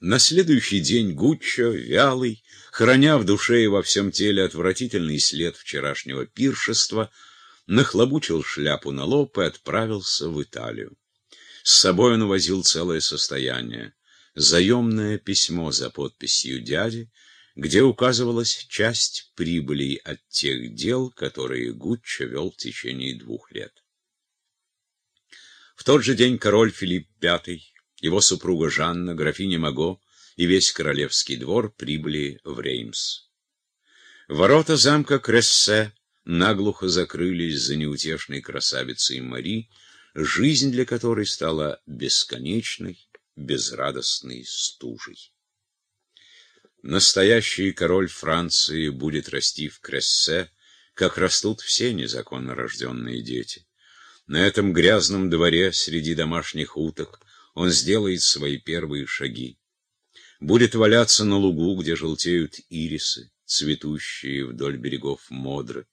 На следующий день Гуччо, вялый, храня в душе и во всем теле отвратительный след вчерашнего пиршества, нахлобучил шляпу на лоб и отправился в Италию. С собой он возил целое состояние. Заемное письмо за подписью дяди, где указывалась часть прибылей от тех дел, которые Гуччо вел в течение двух лет. В тот же день король Филипп V, его супруга Жанна, графиня Маго и весь королевский двор прибыли в Реймс. Ворота замка Крессе наглухо закрылись за неутешной красавицей Мари, жизнь для которой стала бесконечной, безрадостной стужей. Настоящий король Франции будет расти в Крессе, как растут все незаконно рожденные дети. На этом грязном дворе среди домашних уток он сделает свои первые шаги. Будет валяться на лугу, где желтеют ирисы, цветущие вдоль берегов Модры.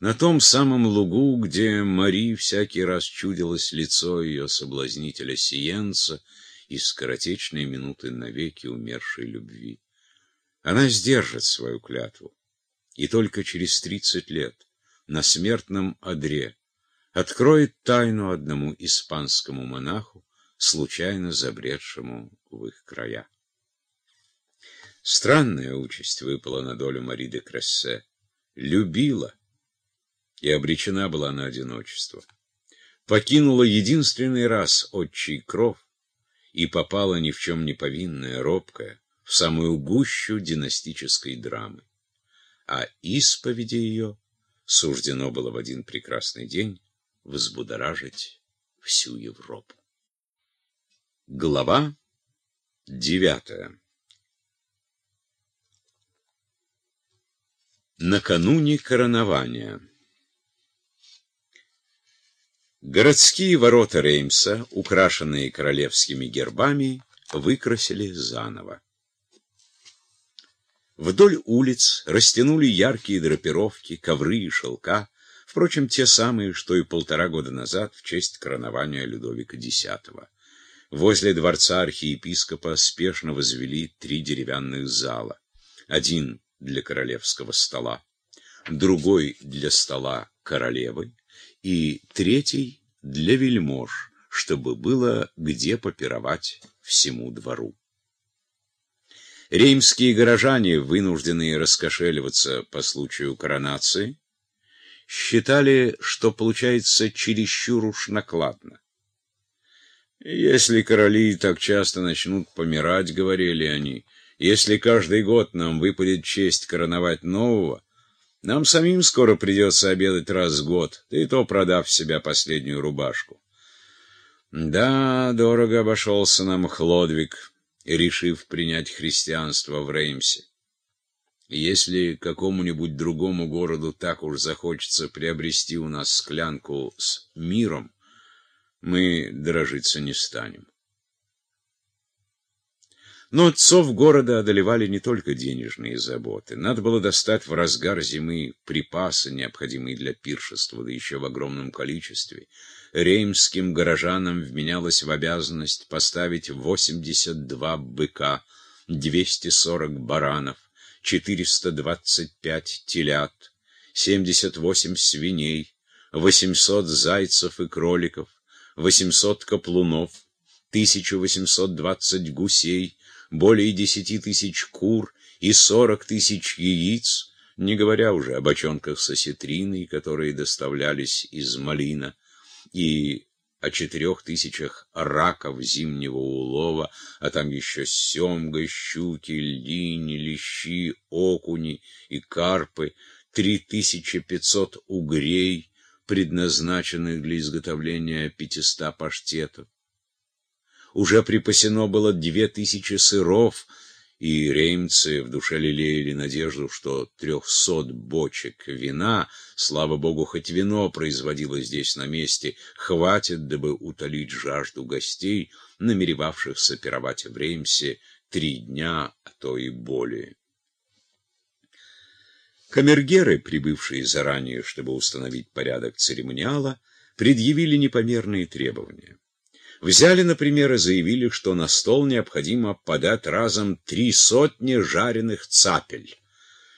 На том самом лугу, где Мари всякий раз чудилось лицо ее соблазнителя Сиенца из скоротечной минуты навеки умершей любви. Она сдержит свою клятву, и только через тридцать лет, на смертном одре, откроет тайну одному испанскому монаху, случайно забредшему в их края. Странная участь выпала на долю Мари де Крессе. Любила и обречена была на одиночество. Покинула единственный раз отчий кров и попала ни в чем не повинная, робкая, в самую гущу династической драмы. А исповеди ее суждено было в один прекрасный день взбудоражить всю Европу. Глава девятая Накануне коронования Городские ворота Реймса, украшенные королевскими гербами, выкрасили заново. Вдоль улиц растянули яркие драпировки, ковры и шелка, впрочем, те самые, что и полтора года назад в честь коронования Людовика X. Возле дворца архиепископа спешно возвели три деревянных зала. Один для королевского стола, другой для стола королевы и третий для вельмож, чтобы было где попировать всему двору. Римские горожане, вынужденные раскошеливаться по случаю коронации, считали, что получается чересчур уж накладно. «Если короли так часто начнут помирать, — говорили они, — если каждый год нам выпадет честь короновать нового, нам самим скоро придется обедать раз в год, да и то продав в себя последнюю рубашку. Да, дорого обошелся нам Хлодвиг» решив принять христианство в Реймсе. Если какому-нибудь другому городу так уж захочется приобрести у нас склянку с миром, мы дорожиться не станем. Но отцов города одолевали не только денежные заботы. Надо было достать в разгар зимы припасы, необходимые для пиршества, да еще в огромном количестве реймским горожанам вменялось в обязанность поставить 82 быка, 240 баранов, 425 телят, 78 свиней, 800 зайцев и кроликов, 800 каплунов, 1820 гусей, более 10 тысяч кур и 40 тысяч яиц, не говоря уже о бочонках с осетриной, которые доставлялись из Малина, и о четырех тысячах раков зимнего улова, а там еще семга, щуки, льдини, лещи, окуни и карпы, три тысячи пятьсот угрей, предназначенных для изготовления пятиста паштетов. Уже припасено было две тысячи сыров, и реймцы в душе лелеяли надежду, что трехсот бочек вина, слава богу, хоть вино производило здесь на месте, хватит, дабы утолить жажду гостей, намеревавшихся пировать в Реймсе три дня, а то и более. Камергеры, прибывшие заранее, чтобы установить порядок церемониала, предъявили непомерные требования. Взяли, например, и заявили, что на стол необходимо подать разом три сотни жареных цапель.